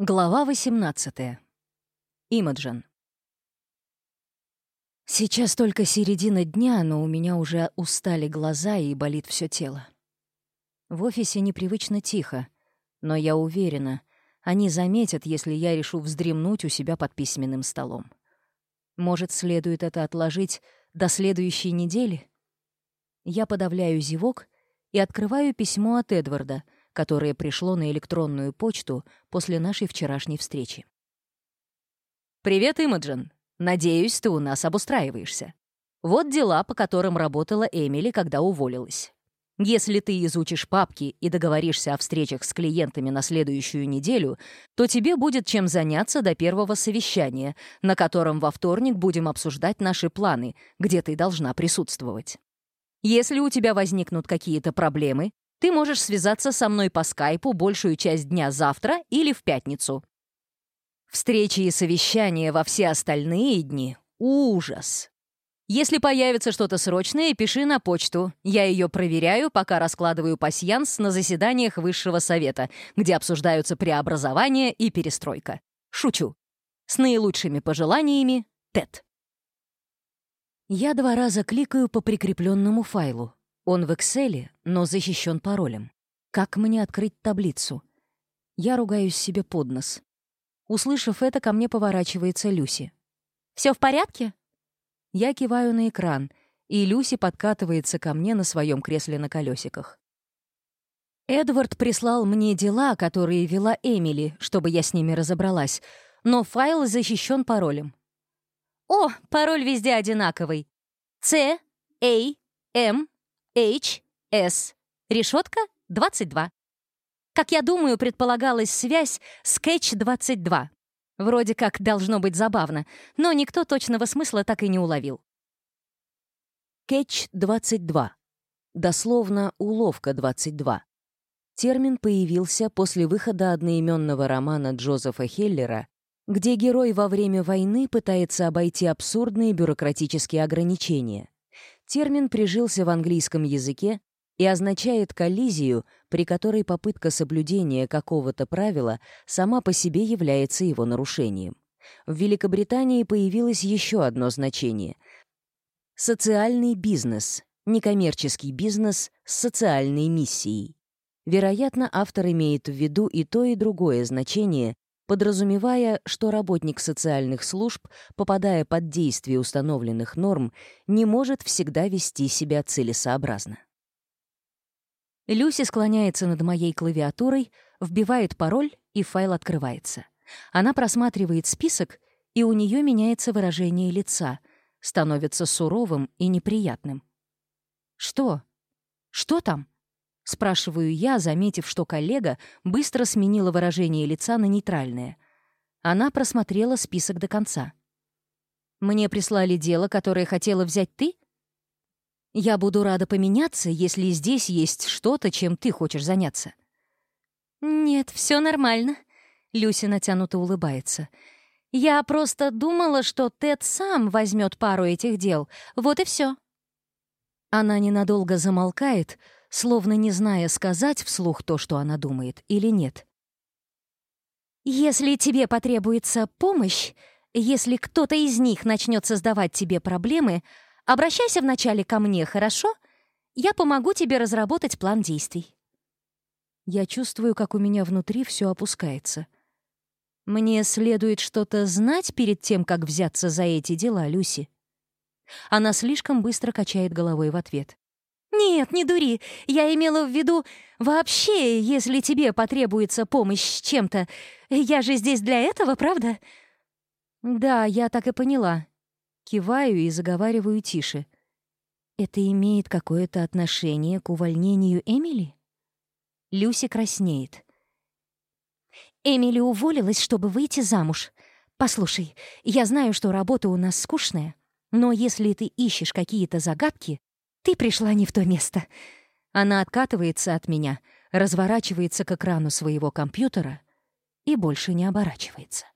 Глава 18. Имаджин. Сейчас только середина дня, но у меня уже устали глаза и болит все тело. В офисе непривычно тихо, но я уверена, они заметят, если я решу вздремнуть у себя под письменным столом. Может, следует это отложить до следующей недели? Я подавляю зевок и открываю письмо от Эдварда — которое пришло на электронную почту после нашей вчерашней встречи. «Привет, Имаджин! Надеюсь, ты у нас обустраиваешься. Вот дела, по которым работала Эмили, когда уволилась. Если ты изучишь папки и договоришься о встречах с клиентами на следующую неделю, то тебе будет чем заняться до первого совещания, на котором во вторник будем обсуждать наши планы, где ты должна присутствовать. Если у тебя возникнут какие-то проблемы, ты можешь связаться со мной по скайпу большую часть дня завтра или в пятницу. Встречи и совещания во все остальные дни — ужас. Если появится что-то срочное, пиши на почту. Я ее проверяю, пока раскладываю пасьянс на заседаниях Высшего совета, где обсуждаются преобразования и перестройка. Шучу. С наилучшими пожеланиями, Тед. Я два раза кликаю по прикрепленному файлу. Он в Excel, но защищен паролем. Как мне открыть таблицу? Я ругаюсь себе под нос. Услышав это, ко мне поворачивается Люси. Все в порядке?» Я киваю на экран, и Люси подкатывается ко мне на своем кресле на колесиках. Эдвард прислал мне дела, которые вела Эмили, чтобы я с ними разобралась, но файл защищен паролем. «О, пароль везде одинаковый. C A M H S Решетка 22. Как я думаю, предполагалась связь с 22. Вроде как должно быть забавно, но никто точного смысла так и не уловил. Catch 22. Дословно «Уловка 22». Термин появился после выхода одноименного романа Джозефа Хеллера, где герой во время войны пытается обойти абсурдные бюрократические ограничения — Термин прижился в английском языке и означает коллизию, при которой попытка соблюдения какого-то правила сама по себе является его нарушением. В Великобритании появилось еще одно значение — социальный бизнес, некоммерческий бизнес с социальной миссией. Вероятно, автор имеет в виду и то, и другое значение, подразумевая, что работник социальных служб, попадая под действие установленных норм, не может всегда вести себя целесообразно. Люси склоняется над моей клавиатурой, вбивает пароль, и файл открывается. Она просматривает список, и у нее меняется выражение лица, становится суровым и неприятным. «Что? Что там?» Спрашиваю я, заметив, что коллега быстро сменила выражение лица на нейтральное. Она просмотрела список до конца. «Мне прислали дело, которое хотела взять ты?» «Я буду рада поменяться, если здесь есть что-то, чем ты хочешь заняться». «Нет, все нормально», — Люси натянуто улыбается. «Я просто думала, что Тед сам возьмет пару этих дел. Вот и все. Она ненадолго замолкает, — словно не зная, сказать вслух то, что она думает, или нет. «Если тебе потребуется помощь, если кто-то из них начнет создавать тебе проблемы, обращайся вначале ко мне, хорошо? Я помогу тебе разработать план действий». Я чувствую, как у меня внутри все опускается. Мне следует что-то знать перед тем, как взяться за эти дела, Люси. Она слишком быстро качает головой в ответ. «Нет, не дури. Я имела в виду, вообще, если тебе потребуется помощь с чем-то, я же здесь для этого, правда?» «Да, я так и поняла». Киваю и заговариваю тише. «Это имеет какое-то отношение к увольнению Эмили?» Люси краснеет. «Эмили уволилась, чтобы выйти замуж. Послушай, я знаю, что работа у нас скучная, но если ты ищешь какие-то загадки, ты пришла не в то место. Она откатывается от меня, разворачивается к экрану своего компьютера и больше не оборачивается.